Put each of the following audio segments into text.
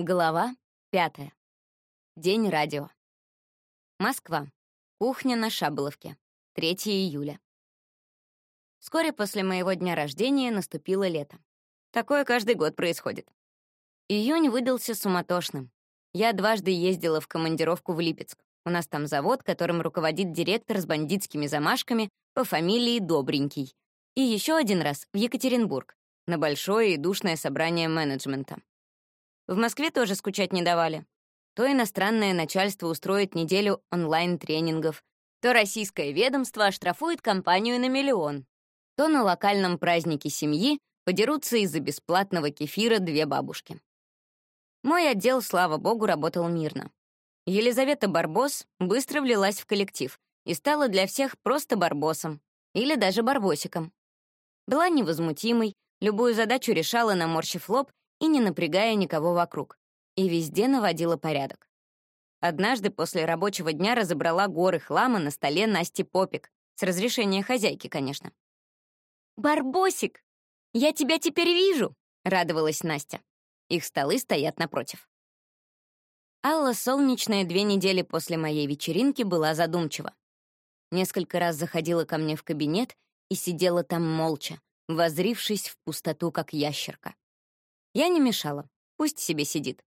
Глава пятая. День радио. Москва. Кухня на Шаболовке. 3 июля. Вскоре после моего дня рождения наступило лето. Такое каждый год происходит. Июнь выдался суматошным. Я дважды ездила в командировку в Липецк. У нас там завод, которым руководит директор с бандитскими замашками по фамилии Добренький. И еще один раз в Екатеринбург на большое и душное собрание менеджмента. В Москве тоже скучать не давали. То иностранное начальство устроит неделю онлайн-тренингов, то российское ведомство оштрафует компанию на миллион, то на локальном празднике семьи подерутся из-за бесплатного кефира две бабушки. Мой отдел, слава богу, работал мирно. Елизавета Барбос быстро влилась в коллектив и стала для всех просто Барбосом или даже Барбосиком. Была невозмутимой, любую задачу решала, наморщив лоб и не напрягая никого вокруг, и везде наводила порядок. Однажды после рабочего дня разобрала горы хлама на столе Насти Попик, с разрешения хозяйки, конечно. «Барбосик, я тебя теперь вижу!» — радовалась Настя. Их столы стоят напротив. Алла солнечная две недели после моей вечеринки была задумчива. Несколько раз заходила ко мне в кабинет и сидела там молча, возрившись в пустоту, как ящерка. Я не мешала, пусть себе сидит.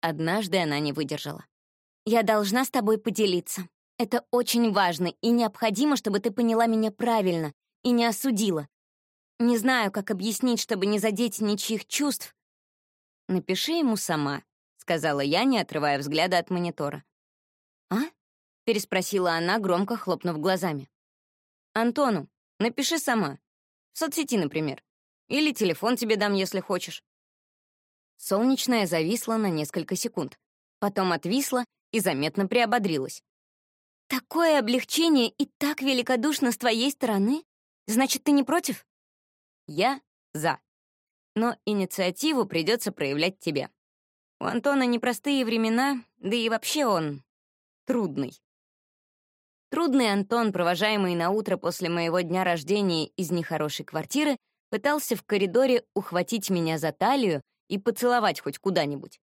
Однажды она не выдержала. «Я должна с тобой поделиться. Это очень важно и необходимо, чтобы ты поняла меня правильно и не осудила. Не знаю, как объяснить, чтобы не задеть ничьих чувств». «Напиши ему сама», — сказала я, не отрывая взгляда от монитора. «А?» — переспросила она, громко хлопнув глазами. «Антону, напиши сама. В соцсети, например. Или телефон тебе дам, если хочешь». Солнечная зависла на несколько секунд, потом отвисла и заметно приободрилась. «Такое облегчение и так великодушно с твоей стороны? Значит, ты не против?» «Я за. Но инициативу придется проявлять тебе. У Антона непростые времена, да и вообще он трудный». Трудный Антон, провожаемый на утро после моего дня рождения из нехорошей квартиры, пытался в коридоре ухватить меня за талию и поцеловать хоть куда-нибудь.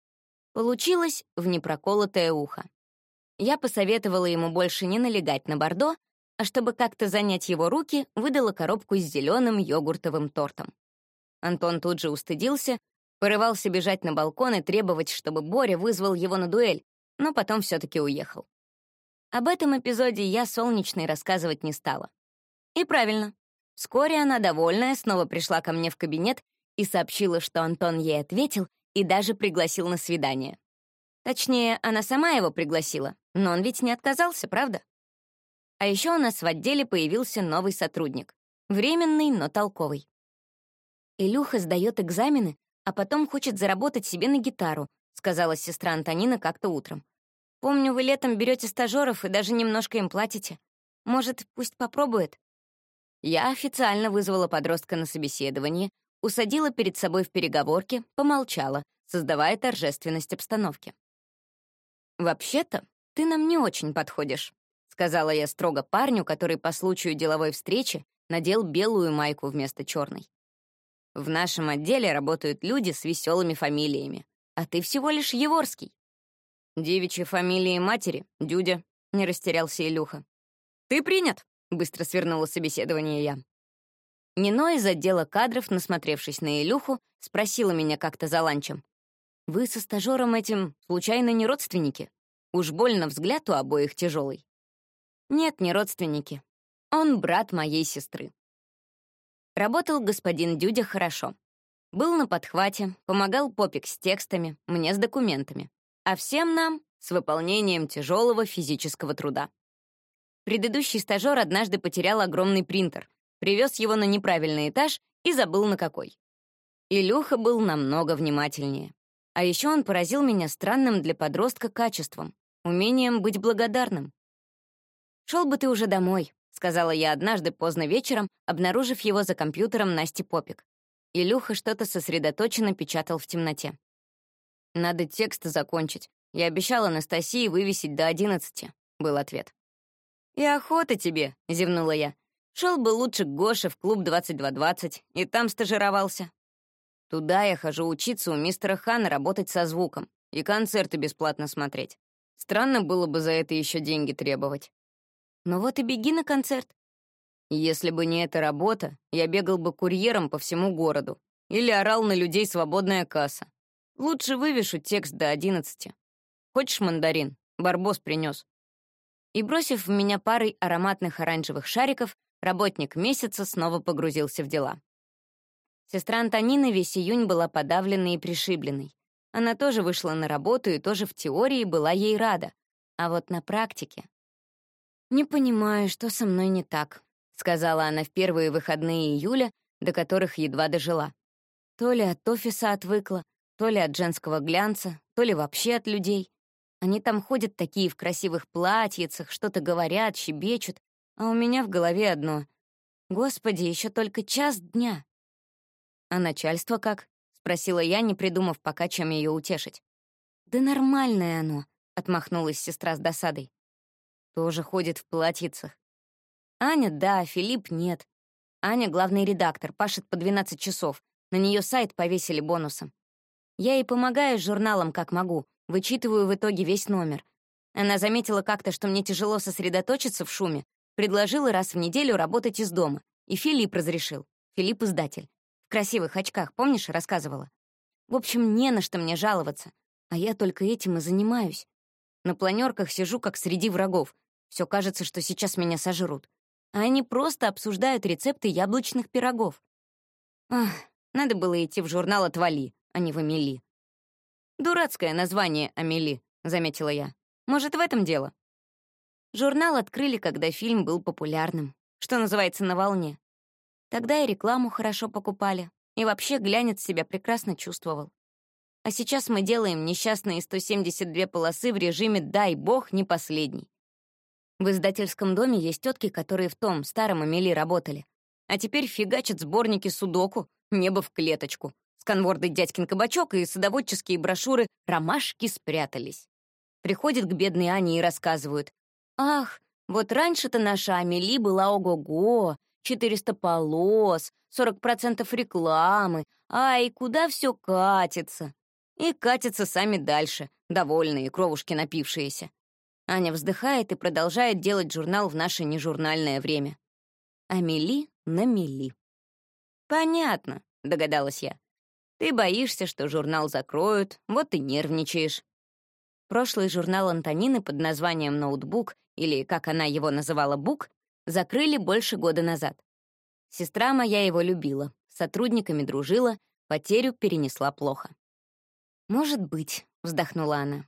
Получилось в непроколотое ухо. Я посоветовала ему больше не налегать на бордо, а чтобы как-то занять его руки, выдала коробку с зеленым йогуртовым тортом. Антон тут же устыдился, порывался бежать на балкон и требовать, чтобы Боря вызвал его на дуэль, но потом все таки уехал. Об этом эпизоде я солнечной рассказывать не стала. И правильно, Вскоре она, довольная, снова пришла ко мне в кабинет и сообщила, что Антон ей ответил и даже пригласил на свидание. Точнее, она сама его пригласила, но он ведь не отказался, правда? А еще у нас в отделе появился новый сотрудник. Временный, но толковый. «Илюха сдает экзамены, а потом хочет заработать себе на гитару», сказала сестра Антонина как-то утром. «Помню, вы летом берете стажеров и даже немножко им платите. Может, пусть попробует?» Я официально вызвала подростка на собеседование, усадила перед собой в переговорке, помолчала, создавая торжественность обстановки. «Вообще-то, ты нам не очень подходишь», — сказала я строго парню, который по случаю деловой встречи надел белую майку вместо черной. «В нашем отделе работают люди с веселыми фамилиями, а ты всего лишь Еворский». «Девичьи фамилии матери, Дюдя», — не растерялся Илюха. «Ты принят», — быстро свернула собеседование я. Нино из отдела кадров, насмотревшись на Илюху, спросила меня как-то за ланчем. «Вы со стажером этим, случайно, не родственники? Уж больно взгляд у обоих тяжелый». «Нет, не родственники. Он брат моей сестры». Работал господин Дюдя хорошо. Был на подхвате, помогал Попик с текстами, мне с документами. А всем нам — с выполнением тяжелого физического труда. Предыдущий стажер однажды потерял огромный принтер, привез его на неправильный этаж и забыл на какой. Илюха был намного внимательнее. А еще он поразил меня странным для подростка качеством, умением быть благодарным. «Шел бы ты уже домой», — сказала я однажды поздно вечером, обнаружив его за компьютером Насти Попик. Илюха что-то сосредоточенно печатал в темноте. «Надо текст закончить. Я обещал Анастасии вывесить до одиннадцати», — был ответ. «И охота тебе», — зевнула я. Шел бы лучше к Гоше в клуб 2220 и там стажировался». Туда я хожу учиться у мистера Хана работать со звуком и концерты бесплатно смотреть. Странно было бы за это еще деньги требовать. Ну вот и беги на концерт. Если бы не эта работа, я бегал бы курьером по всему городу или орал на людей «свободная касса». Лучше вывешу текст до одиннадцати. Хочешь мандарин? Барбос принес. И, бросив в меня парой ароматных оранжевых шариков, работник месяца снова погрузился в дела. Сестра Антонины весь июнь была подавленной и пришибленной. Она тоже вышла на работу и тоже в теории была ей рада. А вот на практике... «Не понимаю, что со мной не так», — сказала она в первые выходные июля, до которых едва дожила. То ли от офиса отвыкла, то ли от женского глянца, то ли вообще от людей. Они там ходят такие в красивых платьицах, что-то говорят, щебечут, а у меня в голове одно. Господи, еще только час дня. «А начальство как?» — спросила я, не придумав пока, чем ее утешить. «Да нормальное оно», — отмахнулась сестра с досадой. «Тоже ходит в платьицах». «Аня, да, Филипп нет. Аня — главный редактор, пашет по 12 часов. На нее сайт повесили бонусом. Я ей помогаю с журналом, как могу, вычитываю в итоге весь номер. Она заметила как-то, что мне тяжело сосредоточиться в шуме, предложила раз в неделю работать из дома. И Филипп разрешил. Филипп — издатель. В красивых очках, помнишь, рассказывала? В общем, не на что мне жаловаться. А я только этим и занимаюсь. На планерках сижу, как среди врагов. Все кажется, что сейчас меня сожрут. А они просто обсуждают рецепты яблочных пирогов. Ах, надо было идти в журнал «Отвали», а не в «Амели». «Дурацкое название «Амели», — заметила я. «Может, в этом дело?» Журнал открыли, когда фильм был популярным. Что называется, на волне. Тогда и рекламу хорошо покупали, и вообще глянец себя прекрасно чувствовал. А сейчас мы делаем несчастные 172 полосы в режиме «дай бог, не последний». В издательском доме есть тетки, которые в том старом Амели работали. А теперь фигачат сборники судоку, небо в клеточку. Сканворды «Дядькин кабачок» и садоводческие брошюры «Ромашки спрятались». Приходят к бедной Ане и рассказывают. «Ах, вот раньше-то наша Амели была ого-го, 400 полос, 40% рекламы. Ай, куда все катится? И катятся сами дальше, довольные, кровушки напившиеся. Аня вздыхает и продолжает делать журнал в наше нежурнальное время. Амели на мели. «Понятно», — догадалась я. «Ты боишься, что журнал закроют, вот и нервничаешь». Прошлый журнал Антонины под названием «Ноутбук», или, как она его называла, «Бук», закрыли больше года назад. Сестра моя его любила, с сотрудниками дружила, потерю перенесла плохо. «Может быть», — вздохнула она.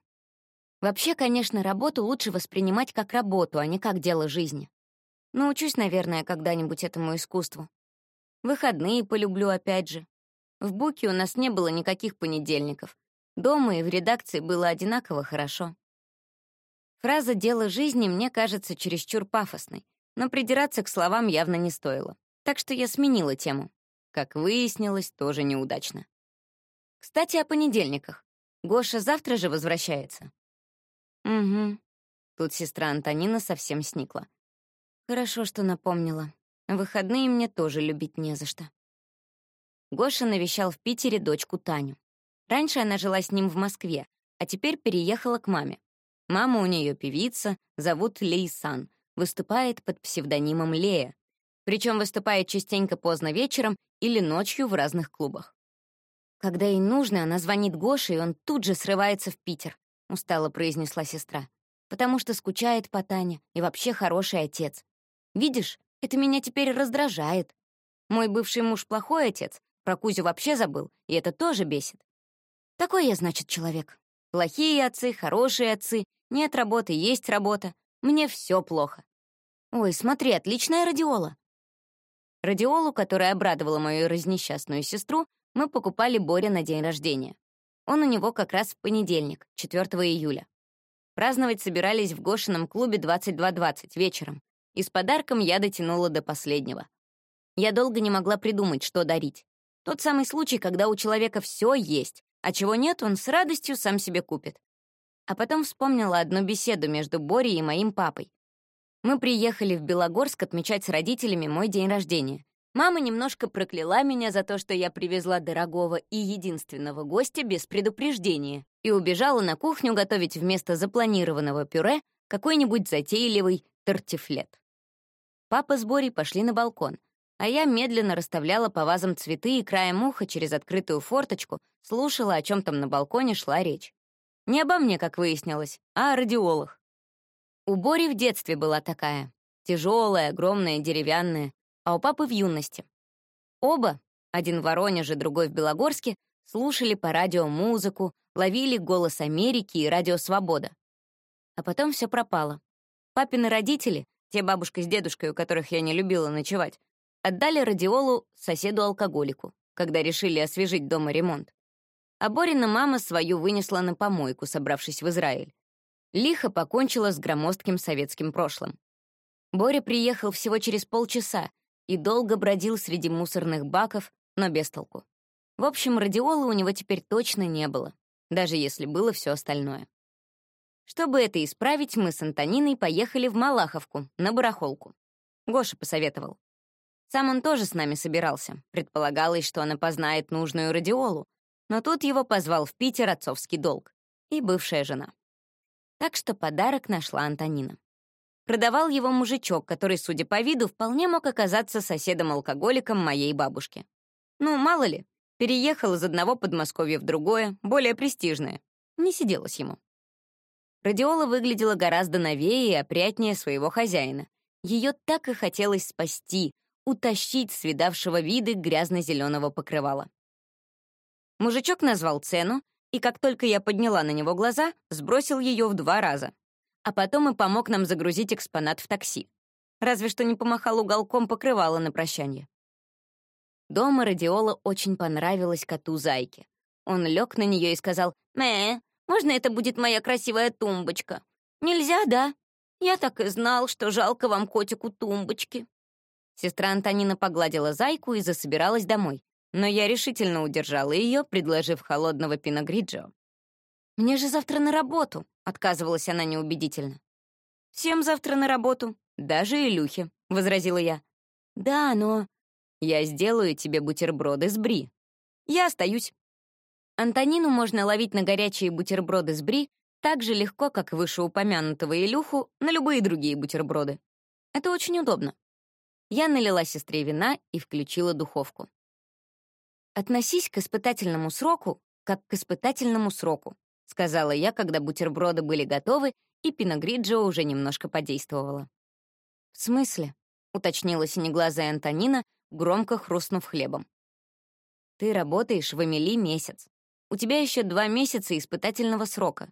«Вообще, конечно, работу лучше воспринимать как работу, а не как дело жизни. Научусь, наверное, когда-нибудь этому искусству. Выходные полюблю опять же. В Буке у нас не было никаких понедельников. Дома и в редакции было одинаково хорошо. Фраза «дело жизни» мне кажется чересчур пафосной, но придираться к словам явно не стоило. Так что я сменила тему. Как выяснилось, тоже неудачно. Кстати, о понедельниках. Гоша завтра же возвращается. Угу. Тут сестра Антонина совсем сникла. Хорошо, что напомнила. Выходные мне тоже любить не за что. Гоша навещал в Питере дочку Таню. Раньше она жила с ним в Москве, а теперь переехала к маме. Мама у нее певица, зовут Лейсан, выступает под псевдонимом Лея, причем выступает частенько поздно вечером или ночью в разных клубах. Когда ей нужно, она звонит Гоше, и он тут же срывается в Питер, устало произнесла сестра, потому что скучает по Тане и вообще хороший отец. Видишь, это меня теперь раздражает. Мой бывший муж плохой отец, про Кузю вообще забыл, и это тоже бесит. Такой я, значит, человек. Плохие отцы, хорошие отцы, нет работы, есть работа. Мне все плохо. Ой, смотри, отличная радиола. Радиолу, которая обрадовала мою разнесчастную сестру, мы покупали Боря на день рождения. Он у него как раз в понедельник, 4 июля. Праздновать собирались в Гошином клубе 22.20 вечером, и с подарком я дотянула до последнего. Я долго не могла придумать, что дарить. Тот самый случай, когда у человека все есть, а чего нет, он с радостью сам себе купит. А потом вспомнила одну беседу между Борей и моим папой. Мы приехали в Белогорск отмечать с родителями мой день рождения. Мама немножко прокляла меня за то, что я привезла дорогого и единственного гостя без предупреждения и убежала на кухню готовить вместо запланированного пюре какой-нибудь затейливый тортифлет. Папа с Борей пошли на балкон, а я медленно расставляла по вазам цветы и краем уха через открытую форточку слушала, о чем там на балконе шла речь. Не обо мне, как выяснилось, а о радиолах. У Бори в детстве была такая. Тяжелая, огромная, деревянная, а у папы в юности. Оба, один в Воронеже, другой в Белогорске, слушали по радио музыку, ловили «Голос Америки» и «Радио Свобода». А потом все пропало. Папины родители, те бабушка с дедушкой, у которых я не любила ночевать, отдали радиолу соседу-алкоголику, когда решили освежить дома ремонт. А Борина мама свою вынесла на помойку, собравшись в Израиль. Лихо покончила с громоздким советским прошлым. Боря приехал всего через полчаса и долго бродил среди мусорных баков, но без толку. В общем, радиола у него теперь точно не было, даже если было все остальное. Чтобы это исправить, мы с Антониной поехали в Малаховку, на барахолку. Гоша посоветовал. Сам он тоже с нами собирался. Предполагалось, что он опознает нужную радиолу, но тут его позвал в Питер отцовский долг и бывшая жена. Так что подарок нашла Антонина. Продавал его мужичок, который, судя по виду, вполне мог оказаться соседом-алкоголиком моей бабушки. Ну, мало ли, переехал из одного Подмосковья в другое, более престижное. Не сиделось ему. Радиола выглядела гораздо новее и опрятнее своего хозяина. Ее так и хотелось спасти, утащить с видавшего виды грязно-зеленого покрывала. Мужичок назвал цену, и как только я подняла на него глаза, сбросил ее в два раза. А потом и помог нам загрузить экспонат в такси. Разве что не помахал уголком покрывала на прощание. Дома Радиола очень понравилась коту Зайке. Он лег на нее и сказал, «Мэ, можно это будет моя красивая тумбочка?» «Нельзя, да? Я так и знал, что жалко вам котику тумбочки». Сестра Антонина погладила Зайку и засобиралась домой но я решительно удержала ее, предложив холодного пиногриджио. «Мне же завтра на работу», — отказывалась она неубедительно. «Всем завтра на работу, даже Илюхе», — возразила я. «Да, но...» «Я сделаю тебе бутерброды с бри». «Я остаюсь». Антонину можно ловить на горячие бутерброды с бри так же легко, как вышеупомянутого Илюху на любые другие бутерброды. Это очень удобно. Я налила сестре вина и включила духовку. «Относись к испытательному сроку, как к испытательному сроку», сказала я, когда бутерброды были готовы, и пиногриджио уже немножко подействовала. «В смысле?» — уточнила синеглазая Антонина, громко хрустнув хлебом. «Ты работаешь в Эмили месяц. У тебя еще два месяца испытательного срока.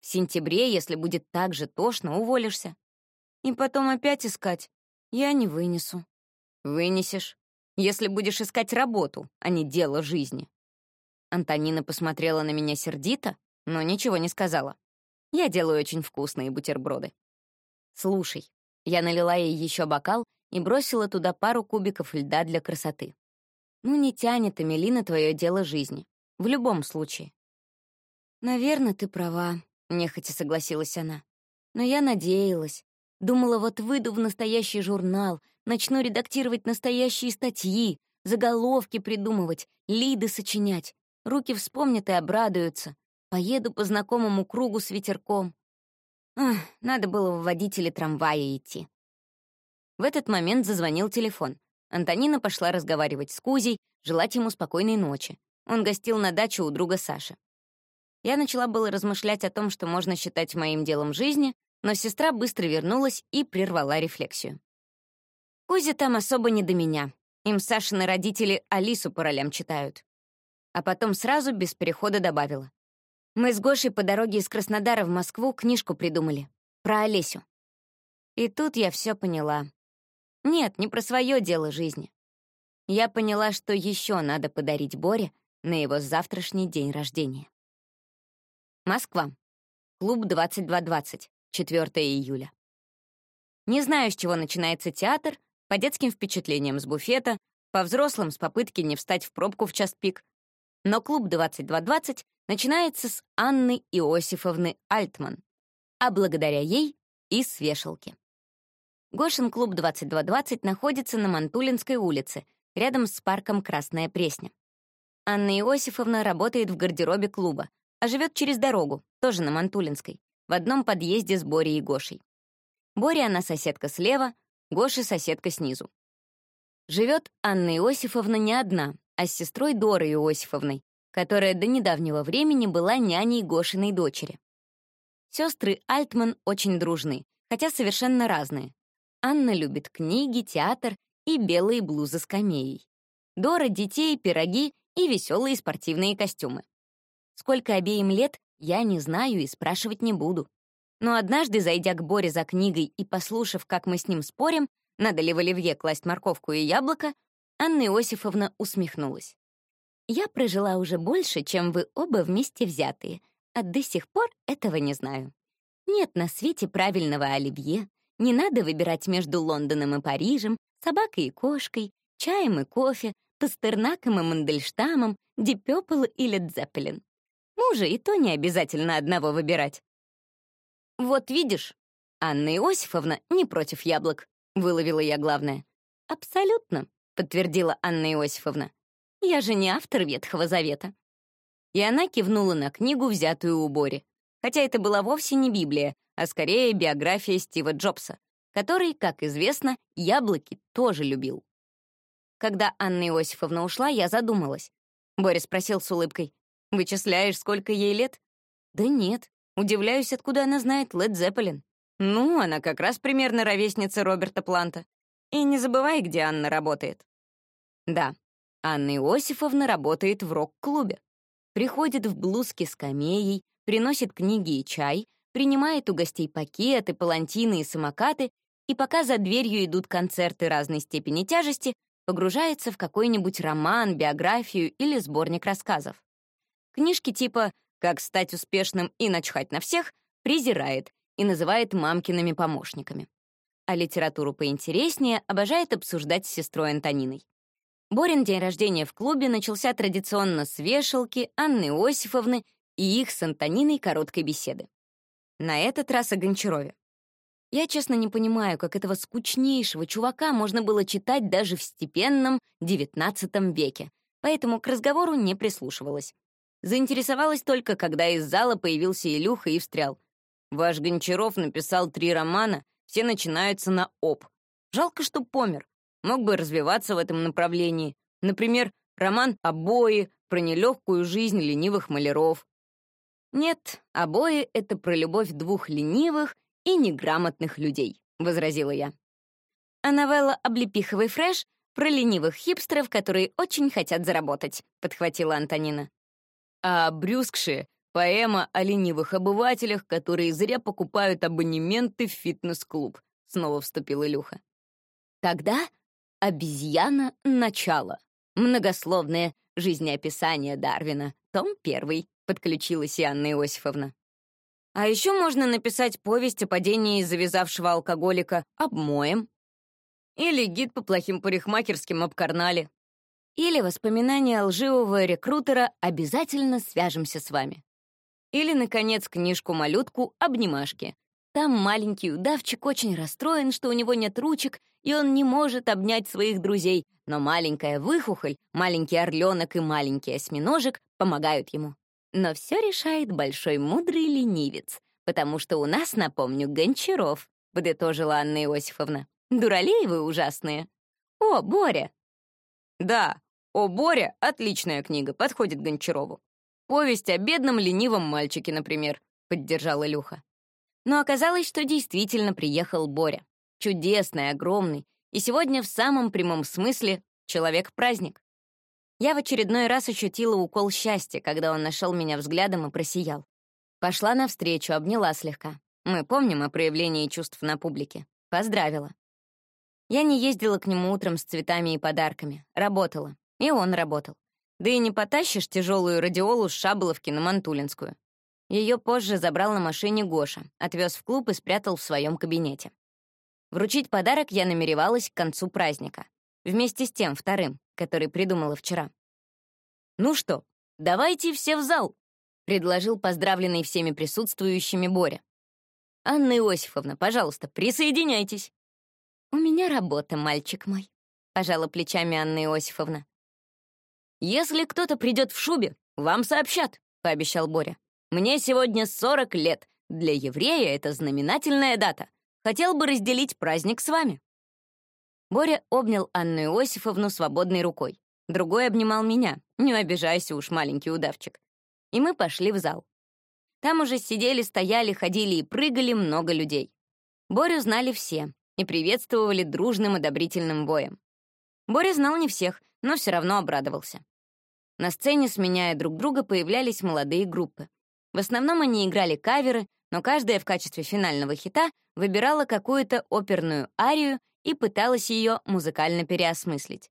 В сентябре, если будет так же тошно, уволишься. И потом опять искать. Я не вынесу». «Вынесешь если будешь искать работу, а не дело жизни». Антонина посмотрела на меня сердито, но ничего не сказала. Я делаю очень вкусные бутерброды. «Слушай». Я налила ей еще бокал и бросила туда пару кубиков льда для красоты. «Ну, не тянет, Эмилина, твое дело жизни. В любом случае». «Наверное, ты права», — нехотя согласилась она. «Но я надеялась. Думала, вот выйду в настоящий журнал, начну редактировать настоящие статьи, заголовки придумывать, лиды сочинять. Руки вспомнят и обрадуются. Поеду по знакомому кругу с ветерком. Ах, надо было в водителе трамвая идти. В этот момент зазвонил телефон. Антонина пошла разговаривать с Кузей, желать ему спокойной ночи. Он гостил на даче у друга Саши. Я начала было размышлять о том, что можно считать моим делом жизни, но сестра быстро вернулась и прервала рефлексию. Кузя там особо не до меня. Им Сашины родители Алису по ролям читают. А потом сразу без перехода добавила. Мы с Гошей по дороге из Краснодара в Москву книжку придумали. Про Олесю. И тут я все поняла. Нет, не про свое дело жизни. Я поняла, что еще надо подарить Боре на его завтрашний день рождения. Москва. Клуб 2220. 4 июля. Не знаю, с чего начинается театр, по детским впечатлениям с буфета, по взрослым с попытки не встать в пробку в час пик. Но клуб 2220 начинается с Анны Иосифовны Альтман, а благодаря ей и с вешалки. Гошин клуб 2220 находится на Мантулинской улице, рядом с парком Красная Пресня. Анна Иосифовна работает в гардеробе клуба, а живет через дорогу, тоже на Мантулинской, в одном подъезде с Борей и Гошей. Боря она соседка слева, Гоша соседка снизу. Живет Анна Иосифовна не одна, а с сестрой Дорой Иосифовной, которая до недавнего времени была няней Гошиной дочери. Сестры Альтман очень дружны, хотя совершенно разные. Анна любит книги, театр и белые блузы с камеей. Дора — детей, пироги и веселые спортивные костюмы. Сколько обеим лет, я не знаю и спрашивать не буду. Но однажды, зайдя к Боре за книгой и послушав, как мы с ним спорим, надо ли в оливье класть морковку и яблоко, Анна Иосифовна усмехнулась. «Я прожила уже больше, чем вы оба вместе взятые, а до сих пор этого не знаю. Нет на свете правильного оливье, не надо выбирать между Лондоном и Парижем, собакой и кошкой, чаем и кофе, Пастернаком и Мандельштамом, Дипёпл или Дзеппелин. Мужа и то не обязательно одного выбирать. «Вот видишь, Анна Иосифовна не против яблок», — выловила я главное. «Абсолютно», — подтвердила Анна Иосифовна. «Я же не автор Ветхого Завета». И она кивнула на книгу, взятую у Бори. Хотя это была вовсе не Библия, а скорее биография Стива Джобса, который, как известно, яблоки тоже любил. Когда Анна Иосифовна ушла, я задумалась. Боря спросил с улыбкой, «Вычисляешь, сколько ей лет?» «Да нет. Удивляюсь, откуда она знает Лед Зеппелин. Ну, она как раз примерно ровесница Роберта Планта. И не забывай, где Анна работает». Да, Анна Иосифовна работает в рок-клубе. Приходит в блузке с камеей, приносит книги и чай, принимает у гостей пакеты, палантины и самокаты, и пока за дверью идут концерты разной степени тяжести, погружается в какой-нибудь роман, биографию или сборник рассказов. Книжки типа «Как стать успешным и начхать на всех» презирает и называет мамкиными помощниками. А литературу поинтереснее обожает обсуждать с сестрой Антониной. Борин день рождения в клубе начался традиционно с вешалки Анны Иосифовны и их с Антониной короткой беседы. На этот раз о Гончарове. Я, честно, не понимаю, как этого скучнейшего чувака можно было читать даже в степенном XIX веке, поэтому к разговору не прислушивалась. Заинтересовалась только, когда из зала появился Илюха и встрял. «Ваш Гончаров написал три романа, все начинаются на «об». Жалко, что помер. Мог бы развиваться в этом направлении. Например, роман «Обои» про нелегкую жизнь ленивых маляров. Нет, «Обои» — это про любовь двух ленивых и неграмотных людей», — возразила я. А новелла «Облепиховый фреш» про ленивых хипстеров, которые очень хотят заработать», — подхватила Антонина. А «Брюскши» — поэма о ленивых обывателях, которые зря покупают абонементы в фитнес-клуб, — снова вступил Илюха. Тогда «Обезьяна. Начало». Многословное жизнеописание Дарвина, том первый, подключилась и Иосифовна. А еще можно написать повесть о падении завязавшего алкоголика обмоем. Или гид по плохим парикмахерским об карнале. Или воспоминания лживого рекрутера «Обязательно свяжемся с вами». Или, наконец, книжку-малютку «Обнимашки». Там маленький удавчик очень расстроен, что у него нет ручек, и он не может обнять своих друзей, но маленькая выхухоль, маленький орленок и маленький осьминожек помогают ему. Но все решает большой мудрый ленивец, потому что у нас, напомню, Гончаров, подытожила Анна Иосифовна. Дуралей ужасные. О, Боря! Да, «О, Боря» — отличная книга, подходит Гончарову. Повесть о бедном ленивом мальчике, например, поддержал Илюха. Но оказалось, что действительно приехал Боря. Чудесный, огромный, и сегодня в самом прямом смысле человек-праздник. Я в очередной раз ощутила укол счастья, когда он нашел меня взглядом и просиял. Пошла навстречу, обняла слегка. Мы помним о проявлении чувств на публике. Поздравила. Я не ездила к нему утром с цветами и подарками. Работала. И он работал. Да и не потащишь тяжелую радиолу с Шаболовки на Мантулинскую. Ее позже забрал на машине Гоша, отвез в клуб и спрятал в своем кабинете. Вручить подарок я намеревалась к концу праздника. Вместе с тем вторым, который придумала вчера. «Ну что, давайте все в зал», — предложил поздравленный всеми присутствующими Боря. «Анна Иосифовна, пожалуйста, присоединяйтесь». «У меня работа, мальчик мой». пожала плечами Анна Иосифовна. «Если кто-то придет в шубе, вам сообщат», — пообещал Боря. «Мне сегодня 40 лет. Для еврея это знаменательная дата. Хотел бы разделить праздник с вами». Боря обнял Анну Иосифовну свободной рукой. Другой обнимал меня. Не обижайся уж, маленький удавчик. И мы пошли в зал. Там уже сидели, стояли, ходили и прыгали много людей. Борю знали все и приветствовали дружным одобрительным боем. Боря знал не всех, но все равно обрадовался. На сцене, сменяя друг друга, появлялись молодые группы. В основном они играли каверы, но каждая в качестве финального хита выбирала какую-то оперную арию и пыталась ее музыкально переосмыслить.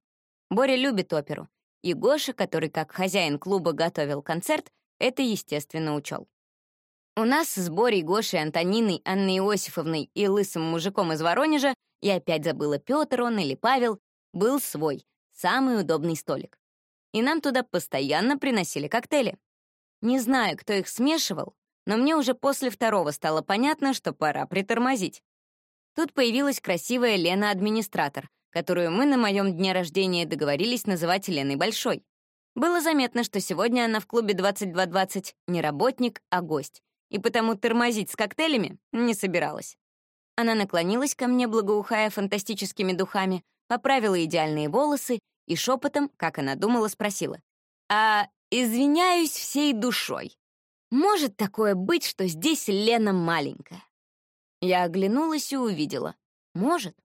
Боря любит оперу, и Гоша, который как хозяин клуба готовил концерт, это, естественно, учел. У нас с Борей, Гошей, Антониной, Анной Иосифовной и лысым мужиком из Воронежа, я опять забыла, Петр он или Павел, был свой, самый удобный столик. И нам туда постоянно приносили коктейли. Не знаю, кто их смешивал, но мне уже после второго стало понятно, что пора притормозить. Тут появилась красивая Лена-администратор, которую мы на моем дне рождения договорились называть Леной Большой. Было заметно, что сегодня она в клубе 2220 не работник, а гость, и потому тормозить с коктейлями не собиралась. Она наклонилась ко мне, благоухая фантастическими духами, поправила идеальные волосы и шепотом, как она думала, спросила. «А извиняюсь всей душой. Может такое быть, что здесь Лена маленькая?» Я оглянулась и увидела. Может.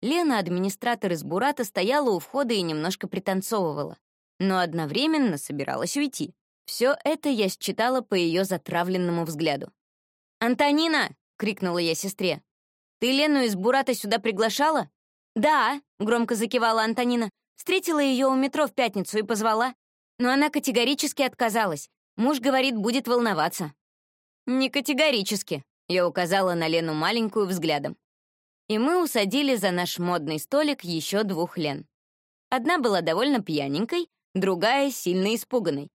Лена, администратор из Бурата, стояла у входа и немножко пританцовывала, но одновременно собиралась уйти. Все это я считала по ее затравленному взгляду. «Антонина!» — крикнула я сестре. «Ты Лену из Бурата сюда приглашала?» «Да», — громко закивала Антонина. «Встретила ее у метро в пятницу и позвала. Но она категорически отказалась. Муж говорит, будет волноваться». «Не категорически», — я указала на Лену маленькую взглядом. И мы усадили за наш модный столик еще двух Лен. Одна была довольно пьяненькой, другая — сильно испуганной.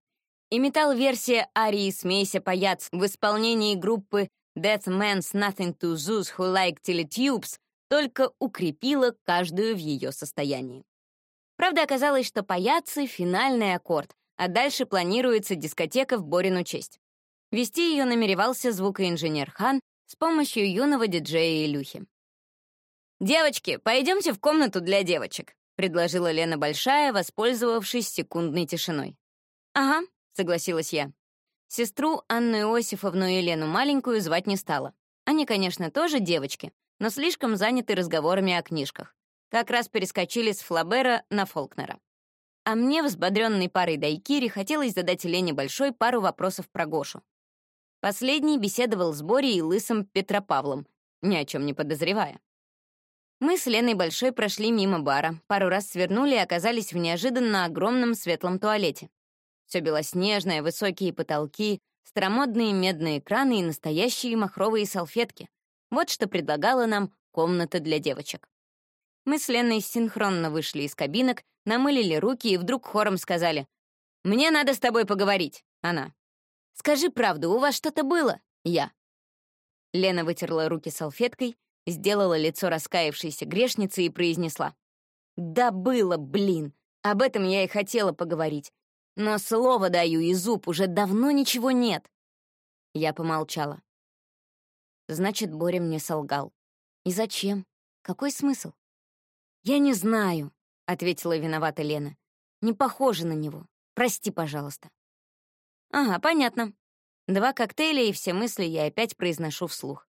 И металл-версия арии «Смейся, паяц» в исполнении группы Death Man's Nothing to Zeus Who Like Teletubes только укрепила каждую в ее состоянии. Правда, оказалось, что паяцы — финальный аккорд, а дальше планируется дискотека в Борину честь. Вести ее намеревался звукоинженер Хан с помощью юного диджея Илюхи. «Девочки, пойдемте в комнату для девочек», — предложила Лена Большая, воспользовавшись секундной тишиной. «Ага», — согласилась я. Сестру Анну Иосифовну и Лену маленькую звать не стала. Они, конечно, тоже девочки, но слишком заняты разговорами о книжках. Как раз перескочили с Флабера на Фолкнера. А мне, взбодрённой парой Дайкири, хотелось задать Лене Большой пару вопросов про Гошу. Последний беседовал с Борей и Лысым Петропавлом, ни о чем не подозревая. Мы с Леной Большой прошли мимо бара, пару раз свернули и оказались в неожиданно огромном светлом туалете. Все белоснежное, высокие потолки, старомодные медные экраны и настоящие махровые салфетки. Вот что предлагала нам комната для девочек. Мы с Леной синхронно вышли из кабинок, намылили руки и вдруг хором сказали «Мне надо с тобой поговорить», она. «Скажи правду, у вас что-то было?» Я. Лена вытерла руки салфеткой, сделала лицо раскаявшейся грешницы и произнесла. «Да было, блин! Об этом я и хотела поговорить. Но слово даю, и зуб, уже давно ничего нет». Я помолчала. Значит, Боря мне солгал. И зачем? Какой смысл? «Я не знаю», — ответила виновата Лена. «Не похоже на него. Прости, пожалуйста». «Ага, понятно. Два коктейля и все мысли я опять произношу вслух.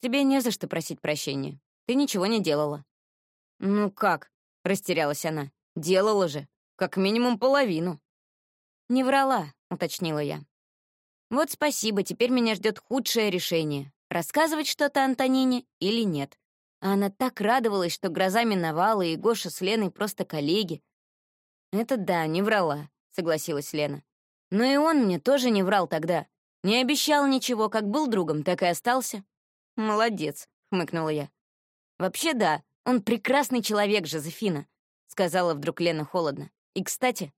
Тебе не за что просить прощения. Ты ничего не делала». «Ну как?» — растерялась она. «Делала же. Как минимум половину». «Не врала», — уточнила я. «Вот спасибо, теперь меня ждет худшее решение рассказывать что-то Антонине или нет. А она так радовалась, что гроза миновала, и Гоша с Леной просто коллеги. «Это да, не врала», — согласилась Лена. «Но и он мне тоже не врал тогда. Не обещал ничего, как был другом, так и остался». «Молодец», — хмыкнула я. «Вообще да, он прекрасный человек, Жозефина», — сказала вдруг Лена холодно. «И, кстати,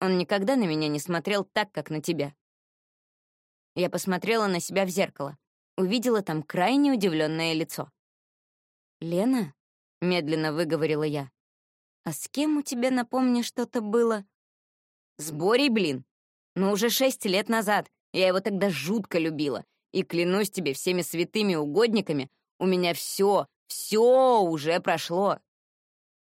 он никогда на меня не смотрел так, как на тебя». Я посмотрела на себя в зеркало увидела там крайне удивленное лицо. «Лена?» — медленно выговорила я. А с кем у тебя, напомни, что-то было? С Борей, блин. Но уже шесть лет назад. Я его тогда жутко любила. И клянусь тебе всеми святыми угодниками, у меня все, все уже прошло.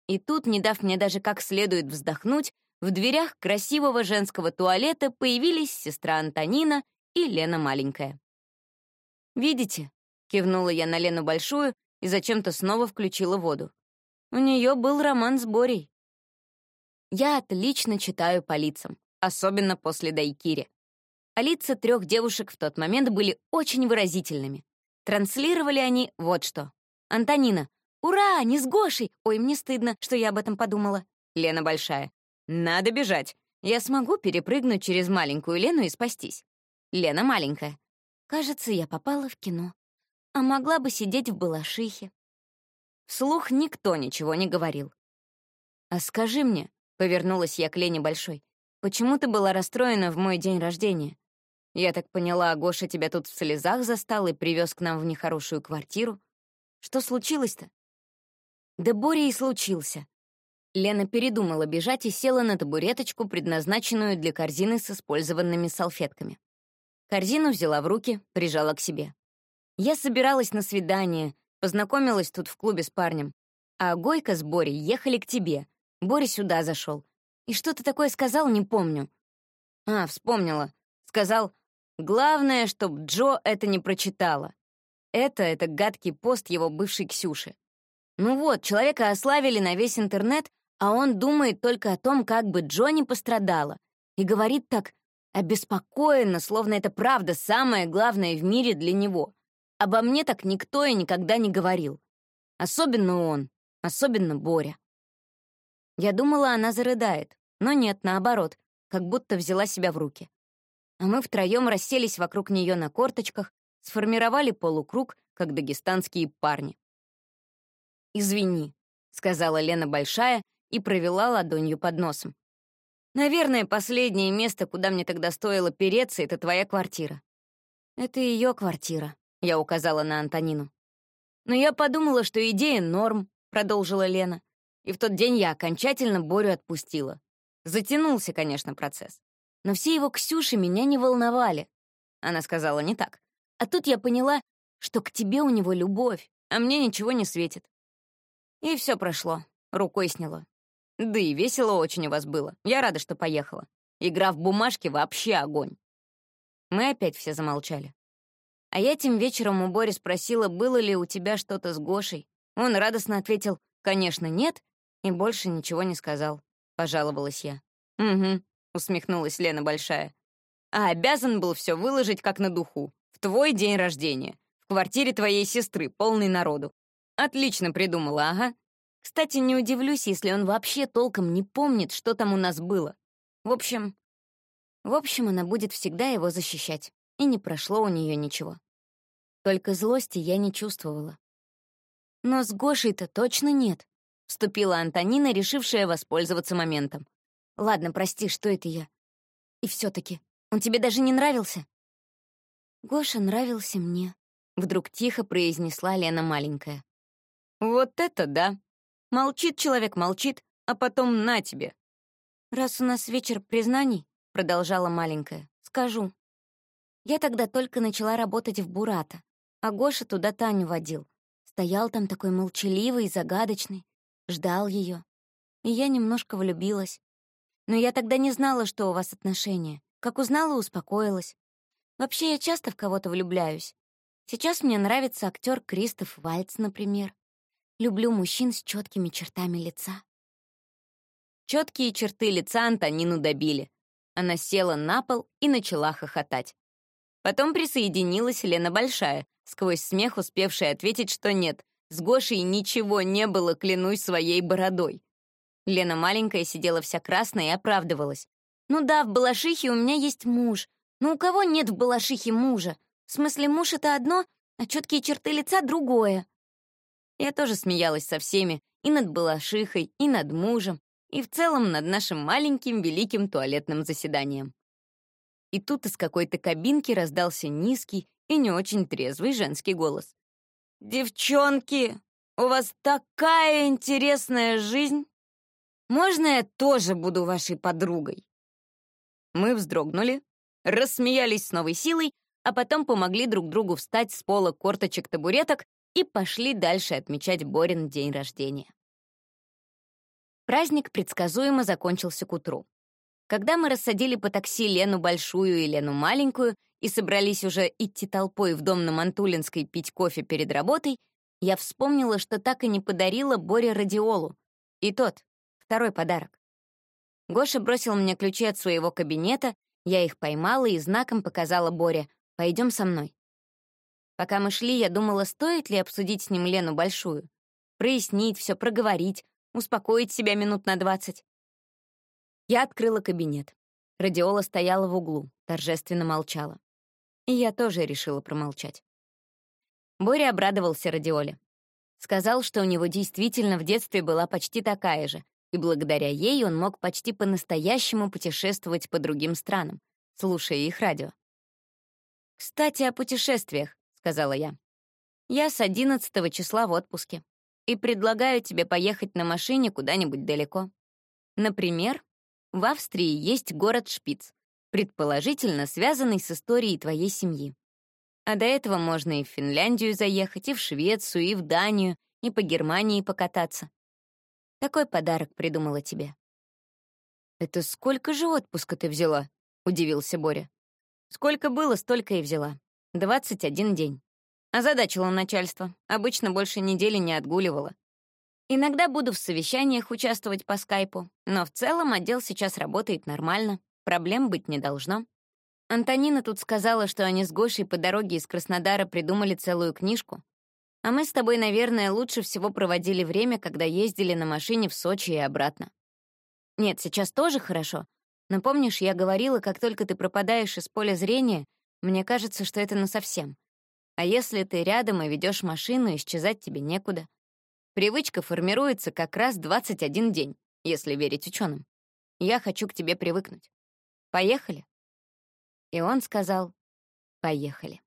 И тут, не дав мне даже как следует вздохнуть, в дверях красивого женского туалета появились сестра Антонина и Лена маленькая. «Видите?» — кивнула я на Лену большую и зачем-то снова включила воду. У нее был роман с Борей. Я отлично читаю по лицам, особенно после Дайкири. А лица трех девушек в тот момент были очень выразительными. Транслировали они вот что. «Антонина, ура, не с Гошей! Ой, мне стыдно, что я об этом подумала». Лена Большая. «Надо бежать. Я смогу перепрыгнуть через маленькую Лену и спастись». Лена Маленькая. «Кажется, я попала в кино. А могла бы сидеть в Балашихе». Вслух никто ничего не говорил. «А скажи мне», — повернулась я к Лене Большой, «почему ты была расстроена в мой день рождения? Я так поняла, Гоша тебя тут в слезах застал и привез к нам в нехорошую квартиру. Что случилось-то?» «Да Боря и случился. Лена передумала бежать и села на табуреточку, предназначенную для корзины с использованными салфетками. Корзину взяла в руки, прижала к себе. Я собиралась на свидание, познакомилась тут в клубе с парнем. А Гойка с Борей ехали к тебе. Боря сюда зашел. И что ты такое сказал, не помню. А, вспомнила. Сказал, главное, чтоб Джо это не прочитала. Это — это гадкий пост его бывшей Ксюши. Ну вот, человека ославили на весь интернет, а он думает только о том, как бы Джонни пострадала, и говорит так обеспокоенно, словно это правда самое главное в мире для него. Обо мне так никто и никогда не говорил. Особенно он, особенно Боря. Я думала, она зарыдает, но нет, наоборот, как будто взяла себя в руки. А мы втроем расселись вокруг нее на корточках, сформировали полукруг, как дагестанские парни. «Извини», — сказала Лена Большая и провела ладонью под носом. «Наверное, последнее место, куда мне тогда стоило переться, это твоя квартира». «Это ее квартира», — я указала на Антонину. «Но я подумала, что идея норм», — продолжила Лена. И в тот день я окончательно Борю отпустила. Затянулся, конечно, процесс. Но все его Ксюши меня не волновали. Она сказала не так. А тут я поняла, что к тебе у него любовь, а мне ничего не светит. И все прошло, рукой сняло. Да и весело очень у вас было. Я рада, что поехала. Игра в бумажки вообще огонь. Мы опять все замолчали. А я тем вечером у Бори спросила, было ли у тебя что-то с Гошей. Он радостно ответил, конечно, нет, и больше ничего не сказал. Пожаловалась я. «Угу», — усмехнулась Лена Большая. «А обязан был все выложить как на духу. В твой день рождения. В квартире твоей сестры, полный народу. Отлично придумала, ага. Кстати, не удивлюсь, если он вообще толком не помнит, что там у нас было. В общем... В общем, она будет всегда его защищать. И не прошло у нее ничего. Только злости я не чувствовала. Но с Гошей-то точно нет. Вступила Антонина, решившая воспользоваться моментом. Ладно, прости, что это я? И все таки он тебе даже не нравился? Гоша нравился мне. Вдруг тихо произнесла Лена маленькая. Вот это да! Молчит человек, молчит, а потом на тебе. «Раз у нас вечер признаний», — продолжала маленькая, — «скажу. Я тогда только начала работать в Бурата, а Гоша туда Таню водил. Стоял там такой молчаливый и загадочный, ждал ее. И я немножко влюбилась. Но я тогда не знала, что у вас отношения. Как узнала, успокоилась. Вообще, я часто в кого-то влюбляюсь. Сейчас мне нравится актер Кристоф Вальц, например. Люблю мужчин с четкими чертами лица. Четкие черты лица Антонину добили. Она села на пол и начала хохотать. Потом присоединилась Лена Большая, сквозь смех успевшая ответить, что нет, с Гошей ничего не было, клянусь своей бородой. Лена маленькая сидела вся красная и оправдывалась. «Ну да, в Балашихе у меня есть муж. Но у кого нет в Балашихе мужа? В смысле, муж — это одно, а четкие черты лица — другое. Я тоже смеялась со всеми, и над Балашихой, и над мужем, и в целом над нашим маленьким великим туалетным заседанием. И тут из какой-то кабинки раздался низкий и не очень трезвый женский голос. «Девчонки, у вас такая интересная жизнь!» Можно я тоже буду вашей подругой?» Мы вздрогнули, рассмеялись с новой силой, а потом помогли друг другу встать с пола корточек табуреток и пошли дальше отмечать Борин день рождения. Праздник предсказуемо закончился к утру. Когда мы рассадили по такси Лену Большую и Лену Маленькую и собрались уже идти толпой в дом на Мантулинской пить кофе перед работой, я вспомнила, что так и не подарила Боре радиолу. И тот, второй подарок. Гоша бросил мне ключи от своего кабинета, я их поймала и знаком показала Боре «Пойдем со мной». Пока мы шли, я думала, стоит ли обсудить с ним Лену Большую. Прояснить все, проговорить, успокоить себя минут на двадцать. Я открыла кабинет. Радиола стояла в углу, торжественно молчала. И я тоже решила промолчать. Боря обрадовался Радиоле. Сказал, что у него действительно в детстве была почти такая же, и благодаря ей он мог почти по-настоящему путешествовать по другим странам, слушая их радио. «Кстати, о путешествиях», — сказала я. «Я с 11 числа в отпуске и предлагаю тебе поехать на машине куда-нибудь далеко. Например, в Австрии есть город Шпиц, предположительно связанный с историей твоей семьи. А до этого можно и в Финляндию заехать, и в Швецию, и в Данию, и по Германии покататься. Такой подарок придумала тебе. «Это сколько же отпуска ты взяла?» — удивился Боря. «Сколько было, столько и взяла. 21 день. Озадачила начальство. Обычно больше недели не отгуливала. Иногда буду в совещаниях участвовать по скайпу, но в целом отдел сейчас работает нормально, проблем быть не должно. Антонина тут сказала, что они с Гошей по дороге из Краснодара придумали целую книжку. А мы с тобой, наверное, лучше всего проводили время, когда ездили на машине в Сочи и обратно. Нет, сейчас тоже хорошо. Но помнишь, я говорила, как только ты пропадаешь из поля зрения, мне кажется, что это насовсем. А если ты рядом и ведешь машину, исчезать тебе некуда. Привычка формируется как раз 21 день, если верить ученым. Я хочу к тебе привыкнуть. Поехали?» И он сказал «Поехали».